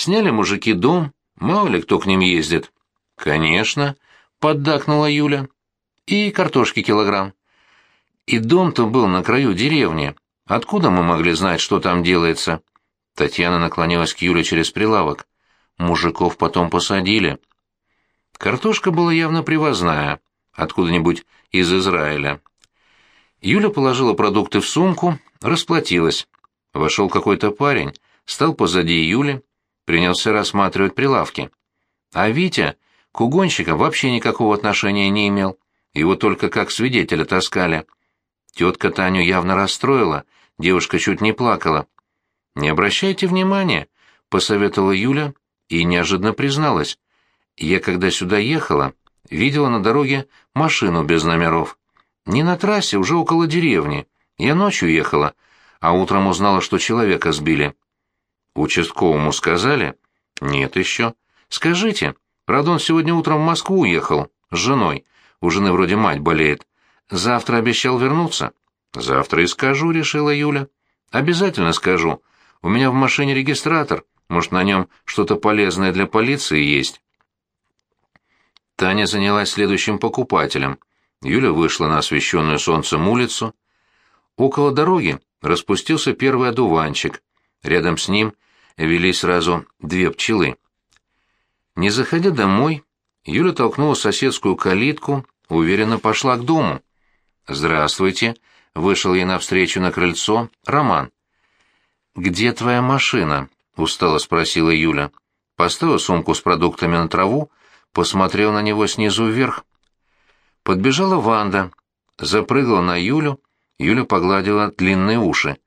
Сняли мужики дом, мало ли кто к ним ездит. Конечно, поддакнула Юля и картошки килограмм. И дом-то был на краю деревни. Откуда мы могли знать, что там делается? Татьяна наклонилась к Юле через прилавок. Мужиков потом посадили. Картошка была явно привозная, откуда-нибудь из Израиля. Юля положила продукты в сумку, расплатилась. вошел какой-то парень, стал позади Юли, принялся рассматривать прилавки. А Витя к угонщикам вообще никакого отношения не имел, его только как свидетеля таскали. Тетка Таню явно расстроила, девушка чуть не плакала. «Не обращайте внимания», — посоветовала Юля и неожиданно призналась. «Я, когда сюда ехала, видела на дороге машину без номеров. Не на трассе, уже около деревни. Я ночью ехала, а утром узнала, что человека сбили». «Участковому сказали?» «Нет еще. Скажите, правда, он сегодня утром в Москву уехал, с женой. У жены вроде мать болеет. Завтра обещал вернуться». «Завтра и скажу», — решила Юля. «Обязательно скажу. У меня в машине регистратор. Может, на нем что-то полезное для полиции есть?» Таня занялась следующим покупателем. Юля вышла на освещенную солнцем улицу. Около дороги распустился первый одуванчик. Рядом с ним велись сразу две пчелы. Не заходя домой, Юля толкнула соседскую калитку, уверенно пошла к дому. «Здравствуйте», — вышел ей навстречу на крыльцо Роман. «Где твоя машина?» — устало спросила Юля. Поставила сумку с продуктами на траву, посмотрел на него снизу вверх. Подбежала Ванда, запрыгала на Юлю, Юля погладила длинные уши.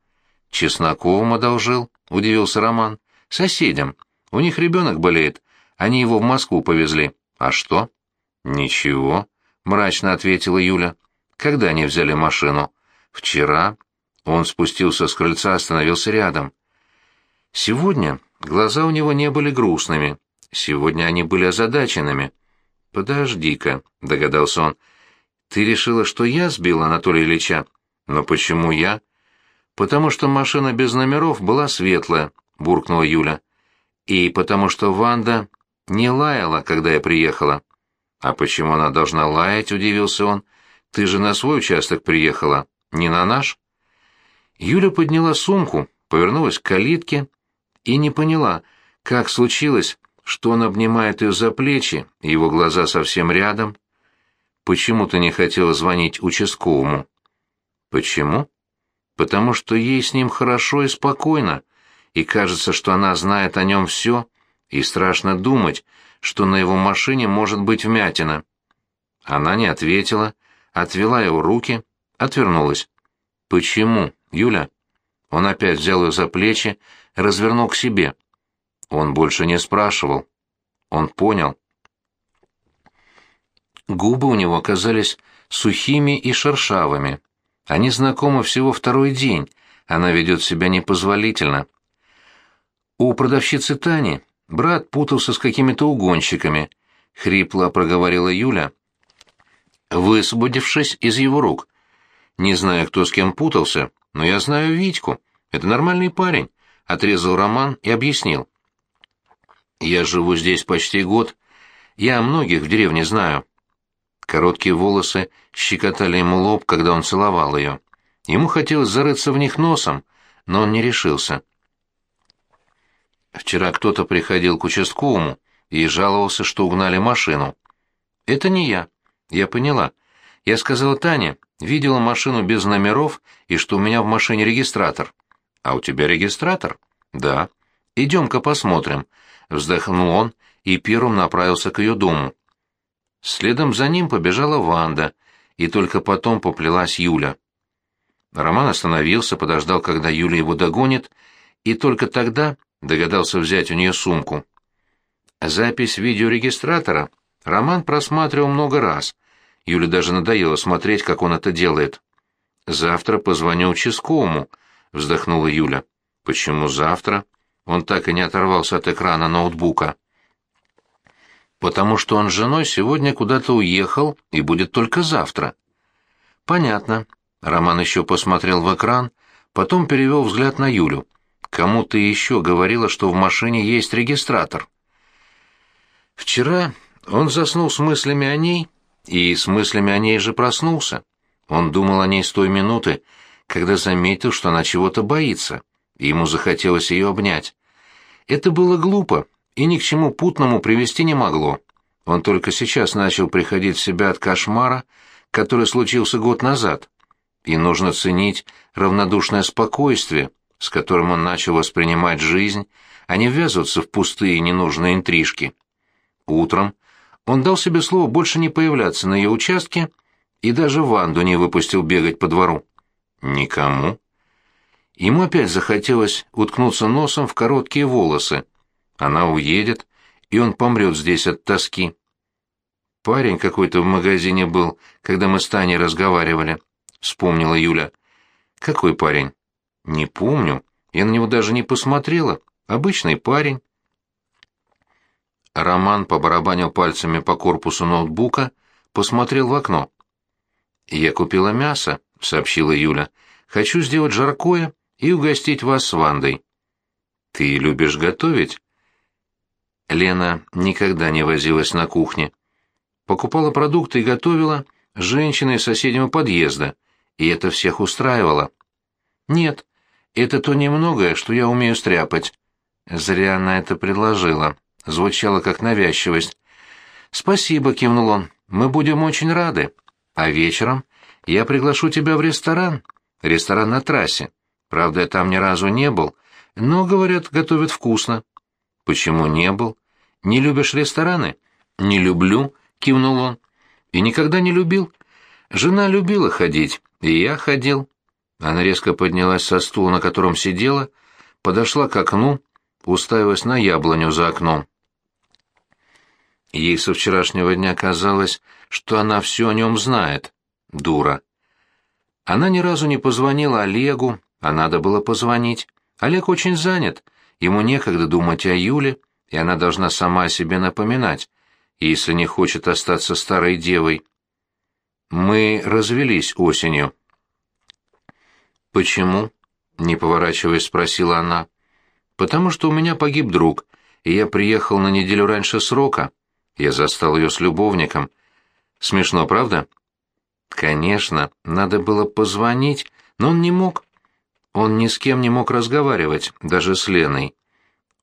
«Чесноковым одолжил», — удивился Роман. «Соседям. У них ребенок болеет. Они его в Москву повезли. А что?» «Ничего», — мрачно ответила Юля. «Когда они взяли машину?» «Вчера». Он спустился с крыльца, остановился рядом. Сегодня глаза у него не были грустными. Сегодня они были озадаченными. «Подожди-ка», — догадался он. «Ты решила, что я сбил Анатолия Ильича?» «Но почему я?» «Потому что машина без номеров была светлая», — буркнула Юля. «И потому что Ванда не лаяла, когда я приехала». «А почему она должна лаять?» — удивился он. «Ты же на свой участок приехала, не на наш?» Юля подняла сумку, повернулась к калитке и не поняла, как случилось, что он обнимает ее за плечи, его глаза совсем рядом. «Почему ты не хотела звонить участковому?» «Почему?» «Потому что ей с ним хорошо и спокойно, и кажется, что она знает о нем все, и страшно думать, что на его машине может быть вмятина». Она не ответила, отвела его руки, отвернулась. «Почему, Юля?» Он опять взял ее за плечи, развернул к себе. Он больше не спрашивал. Он понял. Губы у него оказались сухими и шершавыми. Они знакомы всего второй день, она ведет себя непозволительно. У продавщицы Тани брат путался с какими-то угонщиками, хрипло проговорила Юля, высвободившись из его рук. Не знаю, кто с кем путался, но я знаю Витьку. Это нормальный парень, отрезал Роман и объяснил. Я живу здесь почти год. Я многих в деревне знаю. Короткие волосы щекотали ему лоб, когда он целовал ее. Ему хотелось зарыться в них носом, но он не решился. Вчера кто-то приходил к участковому и жаловался, что угнали машину. Это не я. Я поняла. Я сказала Тане, видела машину без номеров и что у меня в машине регистратор. А у тебя регистратор? Да. Идем-ка посмотрим. Вздохнул он и первым направился к ее дому. Следом за ним побежала Ванда, и только потом поплелась Юля. Роман остановился, подождал, когда Юля его догонит, и только тогда догадался взять у нее сумку. Запись видеорегистратора Роман просматривал много раз. Юле даже надоело смотреть, как он это делает. «Завтра позвоню участковому», — вздохнула Юля. «Почему завтра?» Он так и не оторвался от экрана ноутбука. «Потому что он с женой сегодня куда-то уехал и будет только завтра». «Понятно». Роман еще посмотрел в экран, потом перевел взгляд на Юлю. «Кому ты еще говорила, что в машине есть регистратор?» Вчера он заснул с мыслями о ней, и с мыслями о ней же проснулся. Он думал о ней с той минуты, когда заметил, что она чего-то боится и ему захотелось ее обнять. Это было глупо и ни к чему путному привести не могло. Он только сейчас начал приходить в себя от кошмара, который случился год назад. И нужно ценить равнодушное спокойствие, с которым он начал воспринимать жизнь, а не ввязываться в пустые ненужные интрижки. Утром он дал себе слово больше не появляться на ее участке и даже Ванду не выпустил бегать по двору. Никому. Ему опять захотелось уткнуться носом в короткие волосы. Она уедет, и он помрет здесь от тоски. Парень какой-то в магазине был, когда мы с Таней разговаривали, — вспомнила Юля. Какой парень? Не помню. Я на него даже не посмотрела. Обычный парень. Роман побарабанил пальцами по корпусу ноутбука, посмотрел в окно. «Я купила мясо», — сообщила Юля. «Хочу сделать жаркое и угостить вас с Вандой». «Ты любишь готовить?» Лена никогда не возилась на кухне. Покупала продукты и готовила женщины из соседнего подъезда, и это всех устраивало. «Нет, это то немногое, что я умею стряпать». Зря она это предложила. Звучало как навязчивость. «Спасибо», — кивнул он, — «мы будем очень рады». А вечером я приглашу тебя в ресторан. Ресторан на трассе. Правда, я там ни разу не был, но, говорят, готовят вкусно. Почему не был? Не любишь рестораны? Не люблю, кивнул он. И никогда не любил. Жена любила ходить, и я ходил. Она резко поднялась со стула, на котором сидела, подошла к окну, уставилась на яблоню за окном. Ей со вчерашнего дня казалось, что она все о нем знает. Дура. Она ни разу не позвонила Олегу, а надо было позвонить. Олег очень занят, ему некогда думать о Юле, и она должна сама о себе напоминать, если не хочет остаться старой девой. Мы развелись осенью. «Почему?» — не поворачиваясь, спросила она. «Потому что у меня погиб друг, и я приехал на неделю раньше срока». Я застал ее с любовником. Смешно, правда? Конечно, надо было позвонить, но он не мог. Он ни с кем не мог разговаривать, даже с Леной.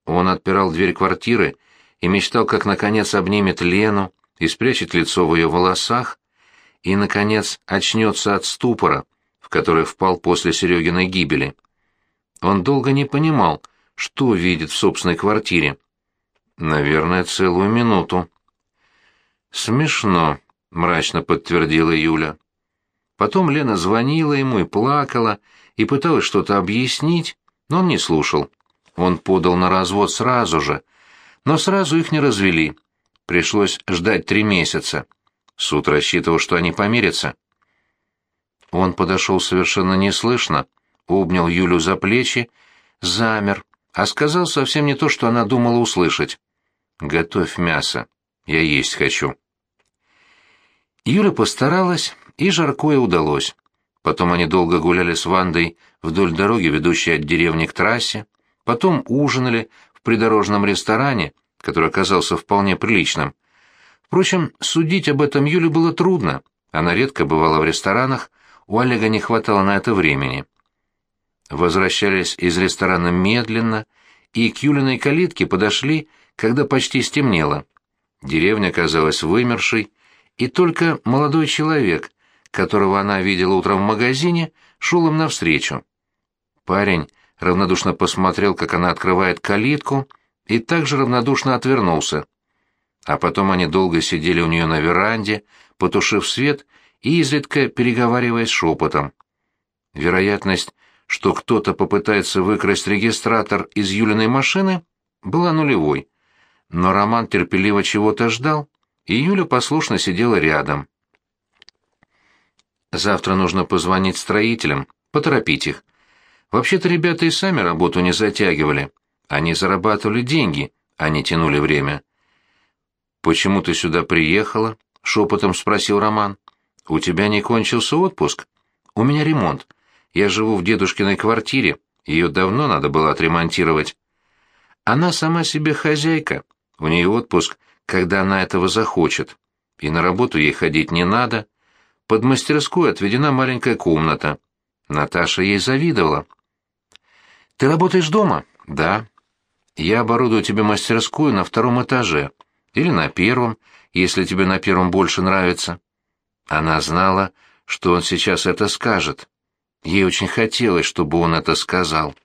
Он отпирал дверь квартиры и мечтал, как, наконец, обнимет Лену и спрячет лицо в ее волосах, и, наконец, очнется от ступора, который впал после Серегиной гибели. Он долго не понимал, что видит в собственной квартире. Наверное, целую минуту. «Смешно», — мрачно подтвердила Юля. Потом Лена звонила ему и плакала, и пыталась что-то объяснить, но он не слушал. Он подал на развод сразу же, но сразу их не развели. Пришлось ждать три месяца. Суд рассчитывал, что они помирятся. Он подошел совершенно неслышно, обнял Юлю за плечи, замер, а сказал совсем не то, что она думала услышать. «Готовь мясо. Я есть хочу». Юля постаралась, и жаркое удалось. Потом они долго гуляли с Вандой вдоль дороги, ведущей от деревни к трассе, потом ужинали в придорожном ресторане, который оказался вполне приличным. Впрочем, судить об этом Юле было трудно, она редко бывала в ресторанах, у Олега не хватало на это времени. Возвращались из ресторана медленно, и к Юлиной калитке подошли, когда почти стемнело. Деревня казалась вымершей, и только молодой человек, которого она видела утром в магазине, шел им навстречу. Парень равнодушно посмотрел, как она открывает калитку, и также равнодушно отвернулся. А потом они долго сидели у нее на веранде, потушив свет и изредка переговариваясь шепотом. Вероятность, что кто-то попытается выкрасть регистратор из Юлиной машины, была нулевой. Но Роман терпеливо чего-то ждал, и Юля послушно сидела рядом. Завтра нужно позвонить строителям, поторопить их. Вообще-то ребята и сами работу не затягивали. Они зарабатывали деньги, а не тянули время. «Почему ты сюда приехала?» — шепотом спросил Роман. «У тебя не кончился отпуск? У меня ремонт. Я живу в дедушкиной квартире, ее давно надо было отремонтировать. Она сама себе хозяйка, у нее отпуск — когда она этого захочет. И на работу ей ходить не надо. Под мастерскую отведена маленькая комната. Наташа ей завидовала. «Ты работаешь дома?» «Да». «Я оборудую тебе мастерскую на втором этаже. Или на первом, если тебе на первом больше нравится». Она знала, что он сейчас это скажет. Ей очень хотелось, чтобы он это сказал.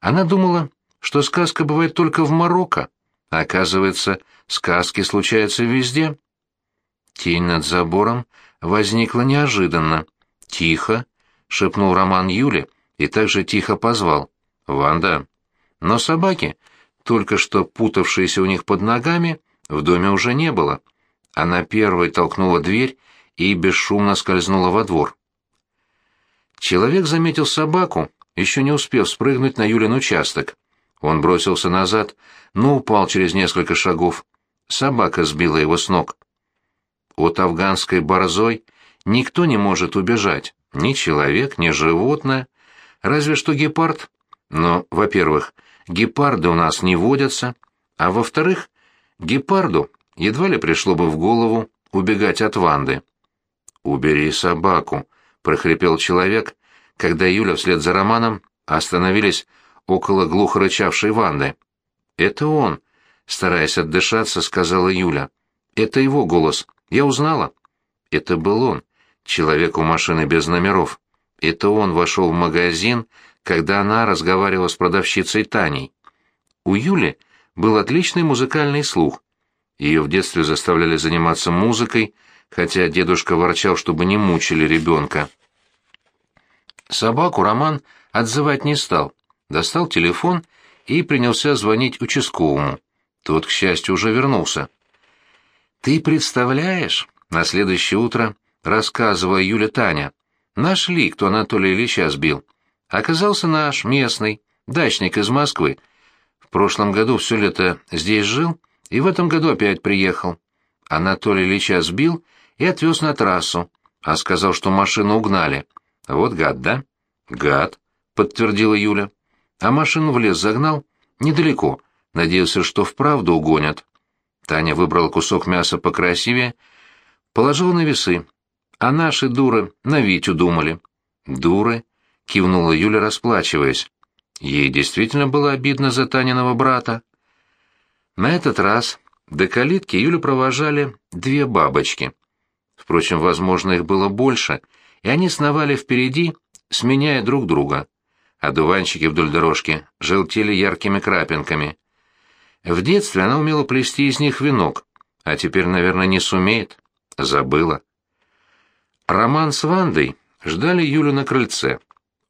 Она думала, что сказка бывает только в Марокко, а оказывается, сказки случаются везде. Тень над забором возникла неожиданно. «Тихо!» — шепнул Роман Юле и также тихо позвал. «Ванда!» Но собаки, только что путавшиеся у них под ногами, в доме уже не было. Она первой толкнула дверь и бесшумно скользнула во двор. Человек заметил собаку, еще не успев спрыгнуть на Юлин участок. Он бросился назад, но упал через несколько шагов. Собака сбила его с ног. От афганской борзой никто не может убежать, ни человек, ни животное, разве что гепард. Но, во-первых, гепарды у нас не водятся, а во-вторых, гепарду едва ли пришло бы в голову убегать от Ванды. «Убери собаку», — прохрипел человек, когда Юля вслед за Романом остановились около глухо рычавшей Ванды. «Это он», — стараясь отдышаться, сказала Юля. «Это его голос. Я узнала». Это был он, человек у машины без номеров. Это он вошел в магазин, когда она разговаривала с продавщицей Таней. У Юли был отличный музыкальный слух. Ее в детстве заставляли заниматься музыкой, хотя дедушка ворчал, чтобы не мучили ребенка. Собаку Роман отзывать не стал, достал телефон и принялся звонить участковому. Тот, к счастью, уже вернулся. «Ты представляешь?» — на следующее утро рассказывала Юля Таня. «Нашли, кто Анатолия Ильича сбил. Оказался наш, местный, дачник из Москвы. В прошлом году все лето здесь жил, и в этом году опять приехал. Анатолий Ильича сбил и отвез на трассу, а сказал, что машину угнали. Вот гад, да? Гад, подтвердила Юля. А машину в лес загнал? Недалеко. Надеялся, что вправду угонят. Таня выбрала кусок мяса покрасивее, положила на весы. А наши дуры на Витю думали. Дуры? Кивнула Юля, расплачиваясь. Ей действительно было обидно за Таниного брата. На этот раз до калитки Юлю провожали две бабочки. Впрочем, возможно, их было больше, и они сновали впереди, сменяя друг друга. Одуванчики вдоль дорожки желтели яркими крапинками. В детстве она умела плести из них венок, а теперь, наверное, не сумеет. Забыла. Роман с Вандой ждали Юлю на крыльце.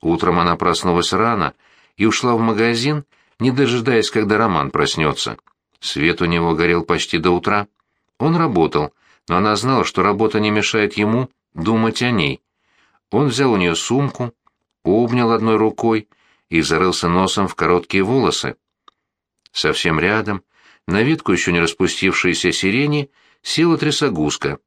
Утром она проснулась рано и ушла в магазин, не дожидаясь, когда Роман проснется. Свет у него горел почти до утра. Он работал, но она знала, что работа не мешает ему думать о ней. Он взял у нее сумку, обнял одной рукой и зарылся носом в короткие волосы. Совсем рядом, на ветку еще не распустившейся сирени, села трясогузка.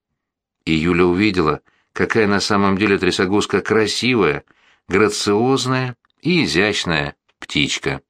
И Юля увидела, какая на самом деле трясогузка красивая, грациозная и изящная птичка.